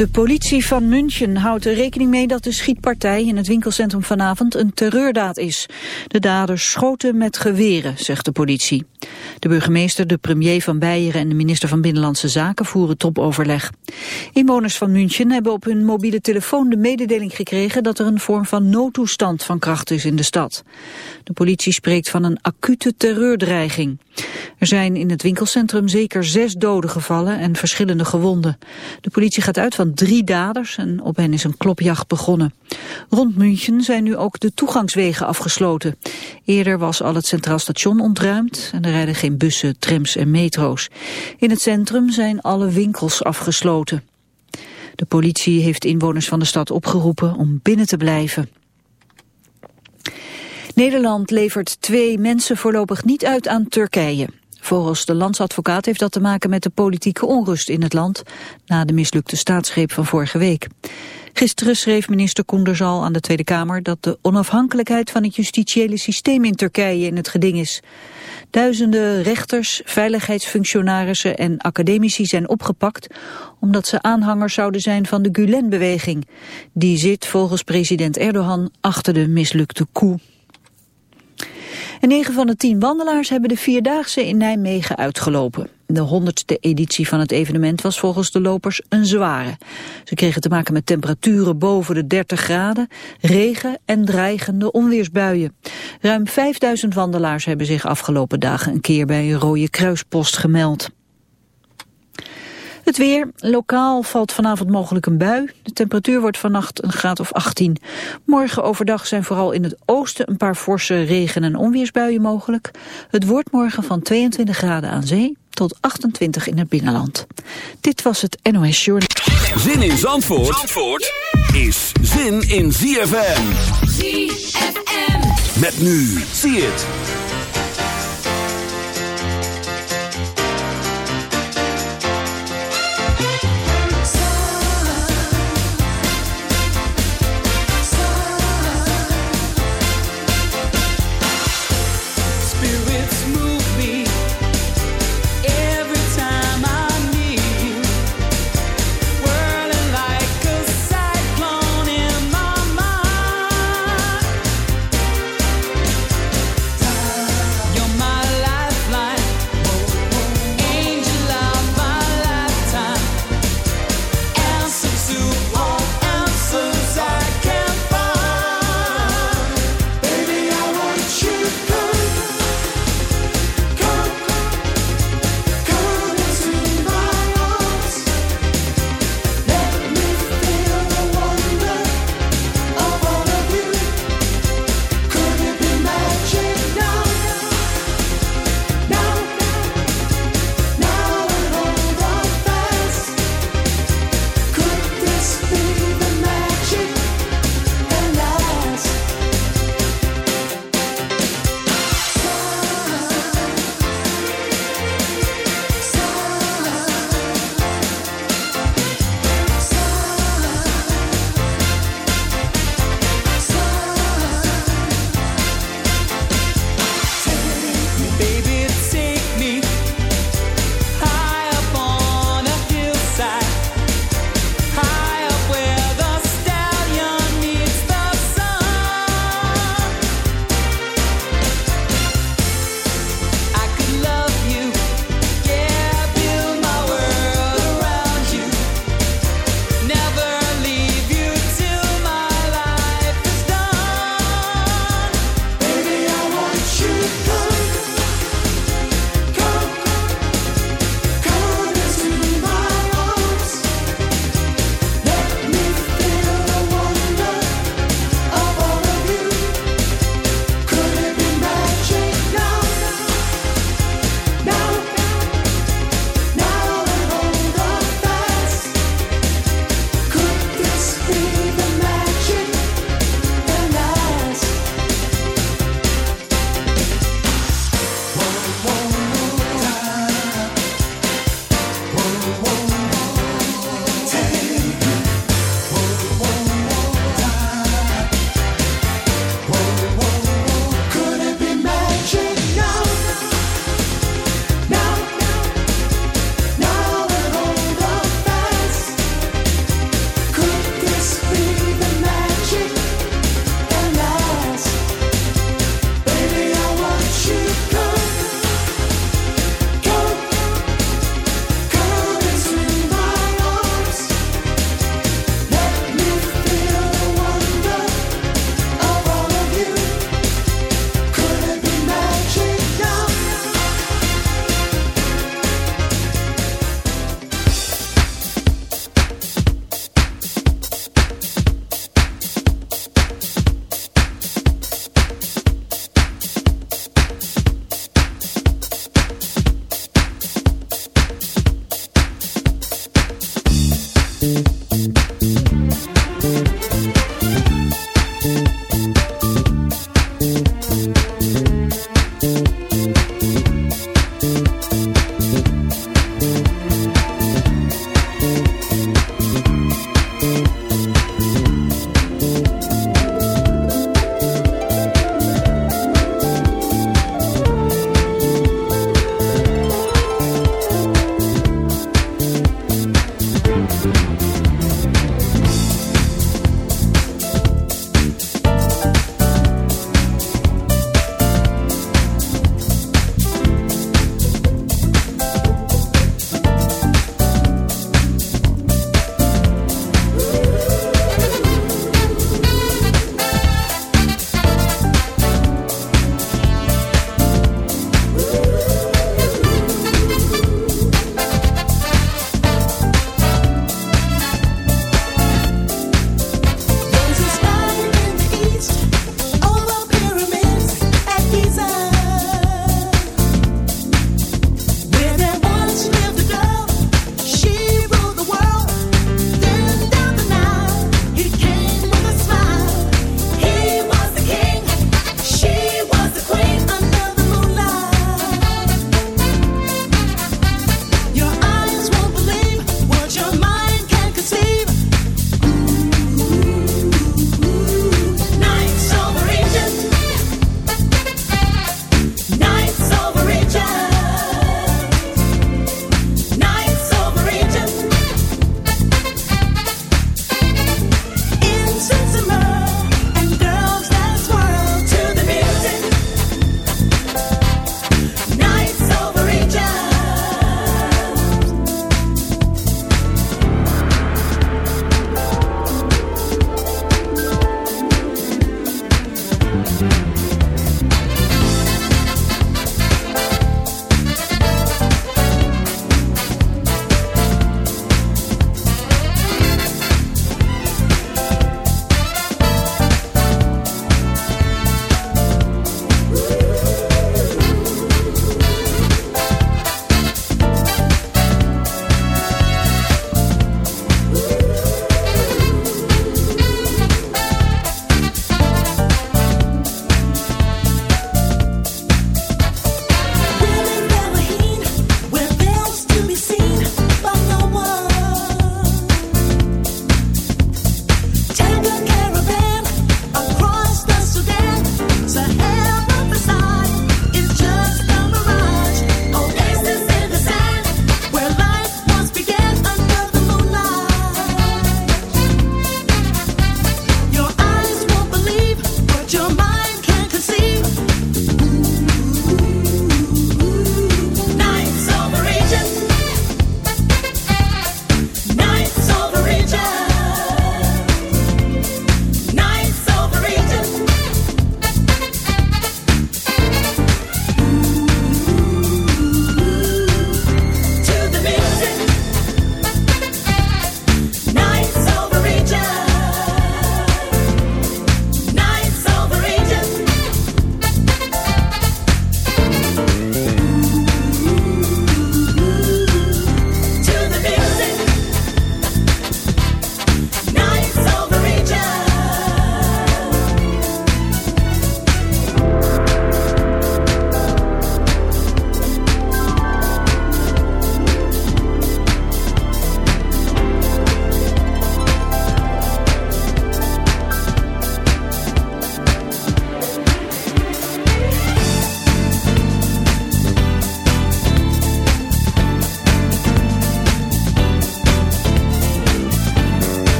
De politie van München houdt er rekening mee dat de schietpartij in het winkelcentrum vanavond een terreurdaad is. De daders schoten met geweren, zegt de politie. De burgemeester, de premier van Beieren en de minister van Binnenlandse Zaken voeren topoverleg. Inwoners van München hebben op hun mobiele telefoon de mededeling gekregen dat er een vorm van noodtoestand van kracht is in de stad. De politie spreekt van een acute terreurdreiging. Er zijn in het winkelcentrum zeker zes doden gevallen en verschillende gewonden. De politie gaat uit van drie daders en op hen is een klopjacht begonnen. Rond München zijn nu ook de toegangswegen afgesloten. Eerder was al het Centraal Station ontruimd en er rijden geen bussen, trams en metro's. In het centrum zijn alle winkels afgesloten. De politie heeft inwoners van de stad opgeroepen om binnen te blijven. Nederland levert twee mensen voorlopig niet uit aan Turkije. Volgens de landsadvocaat heeft dat te maken met de politieke onrust in het land... na de mislukte staatsgreep van vorige week. Gisteren schreef minister Koenders al aan de Tweede Kamer... dat de onafhankelijkheid van het justitiële systeem in Turkije in het geding is. Duizenden rechters, veiligheidsfunctionarissen en academici zijn opgepakt... omdat ze aanhangers zouden zijn van de Gulen-beweging. Die zit volgens president Erdogan achter de mislukte coup. En 9 van de 10 wandelaars hebben de Vierdaagse in Nijmegen uitgelopen. De honderdste editie van het evenement was volgens de lopers een zware. Ze kregen te maken met temperaturen boven de 30 graden, regen en dreigende onweersbuien. Ruim 5000 wandelaars hebben zich afgelopen dagen een keer bij een rode kruispost gemeld. Het weer. Lokaal valt vanavond mogelijk een bui. De temperatuur wordt vannacht een graad of 18. Morgen overdag zijn vooral in het oosten een paar forse regen- en onweersbuien mogelijk. Het wordt morgen van 22 graden aan zee tot 28 in het binnenland. Dit was het NOS Journal. Zin in Zandvoort, Zandvoort is zin in ZFM. ZFM. Met nu. Zie het.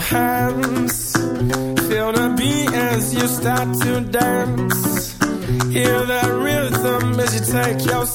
hands. Feel the beat as you start to dance. Hear the rhythm as you take your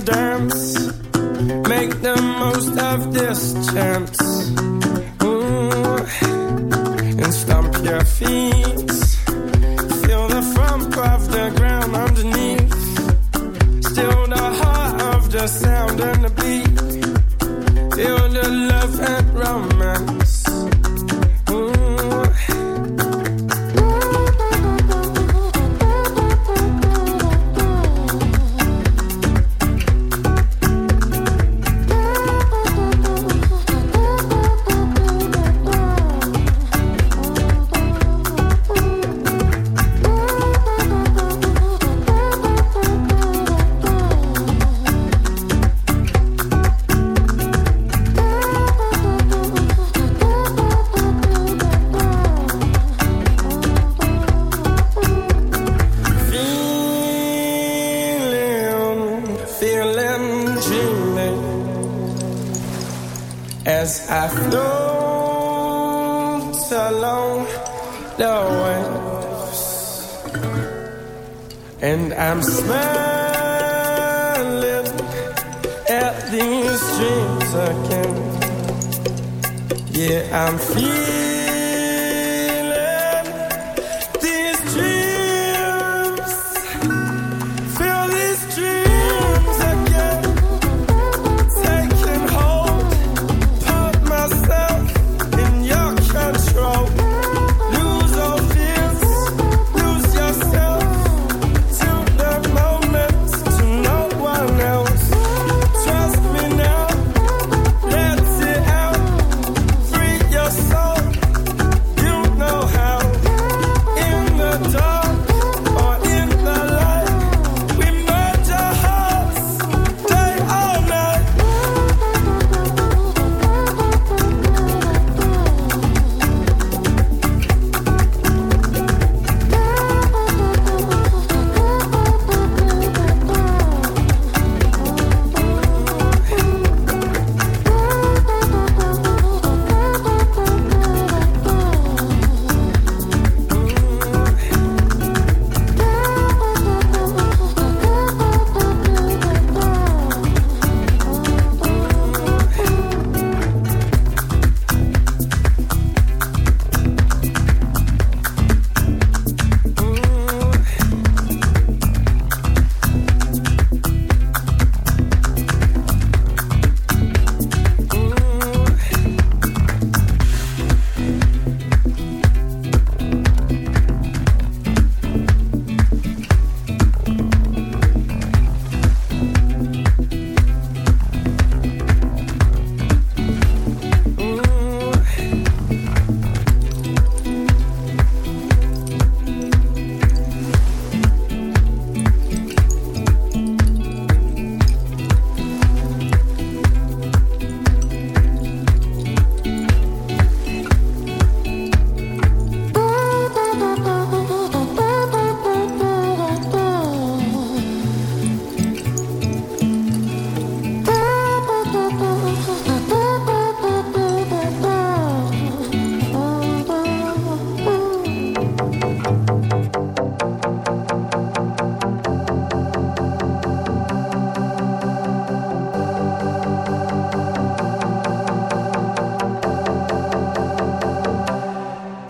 derms. Make the most of this chance. Ooh. And stomp your feet. Feel the thump of the ground underneath. Still the heart of the sound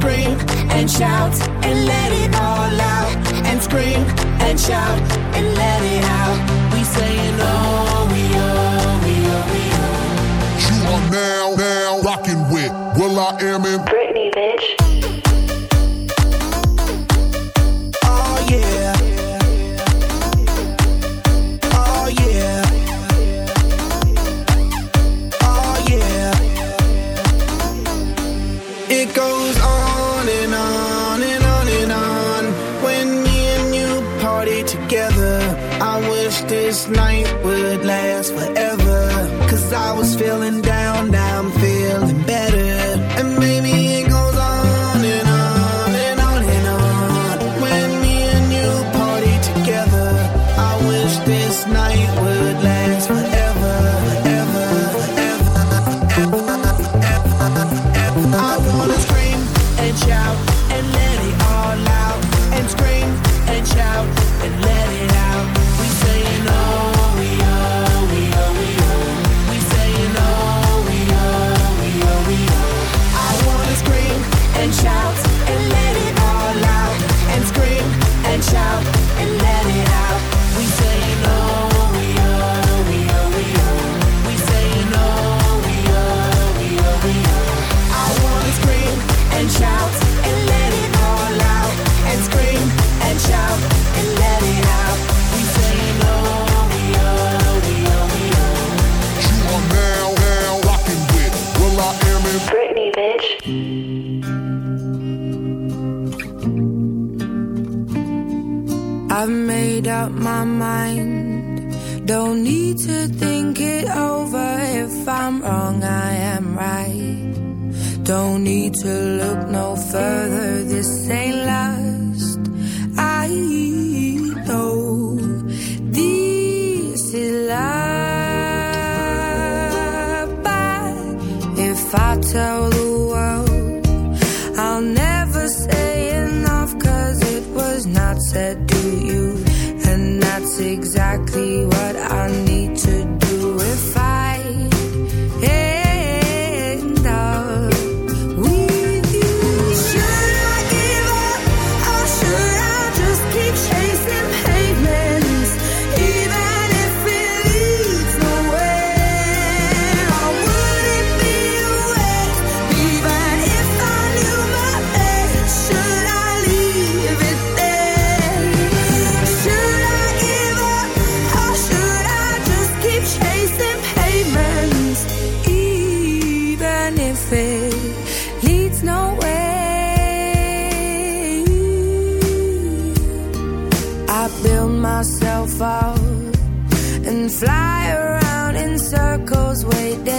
scream and shout and let it all out. And scream and shout and let it out. We saying oh, we oh, we oh, we oh. You are now, now rocking with will.i.am in Britney, bitch.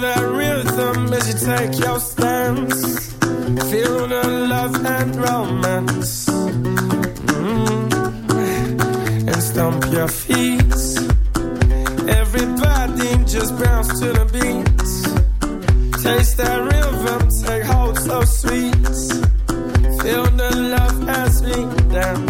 that rhythm as you take your stance. Feel the love and romance. Mm -hmm. And stomp your feet. Everybody just bounce to the beat. Taste that rhythm, take hold so sweet. Feel the love as we dance.